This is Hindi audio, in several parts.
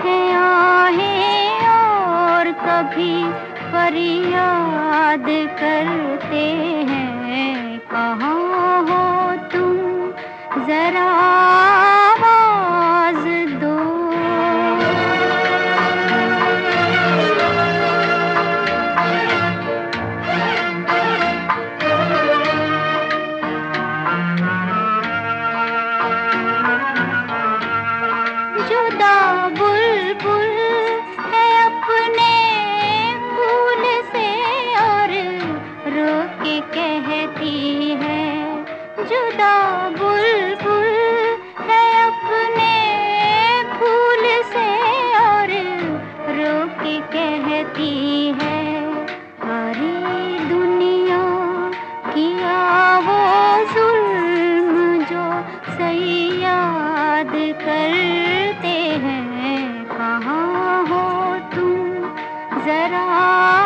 हैं और कभी फरियाद करते हैं। जुदा बुलबुल है अपने फूल से और रोके कहती दुनिया किया वो जुल्म जो सही याद करते हैं। कहाँ हो तुम? जरा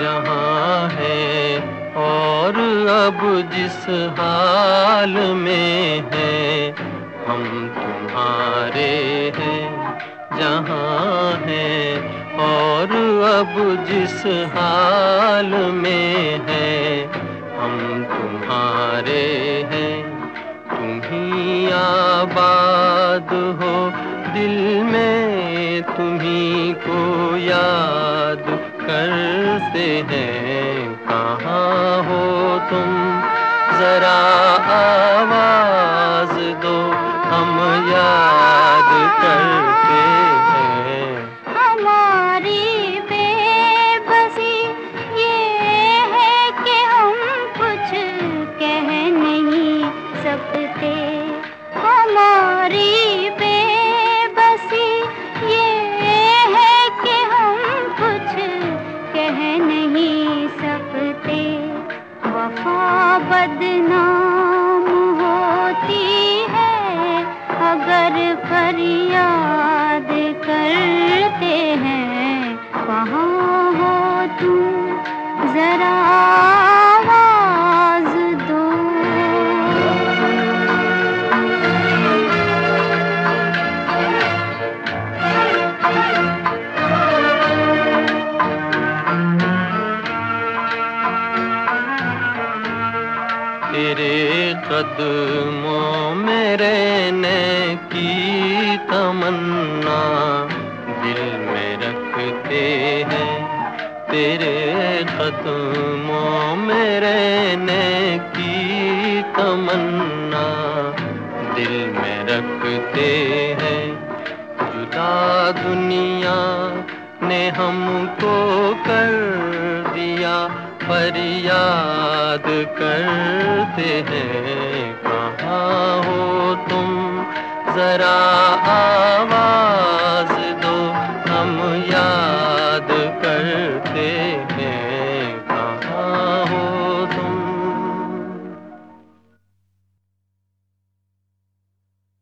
जहाँ है और अब जिस हाल में है, हम तुम्हारे हैं। जहाँ है और अब जिस हाल में है, हम तुम्हारे हैं। तुम ही आबाद हो दिल में तुम्ही को याद करते हैं। कहाँ हो तुम? जरा आवाज़ दो हम याद करते वफा बदनाम कदमों में रहने की तमन्ना दिल में रखते हैं। तेरे कदमों में रहने की तमन्ना दिल में रखते हैं। जुदा दुनिया ने हमको कर दिया पर याद करते हैं। कहाँ हो तुम? जरा आवाज़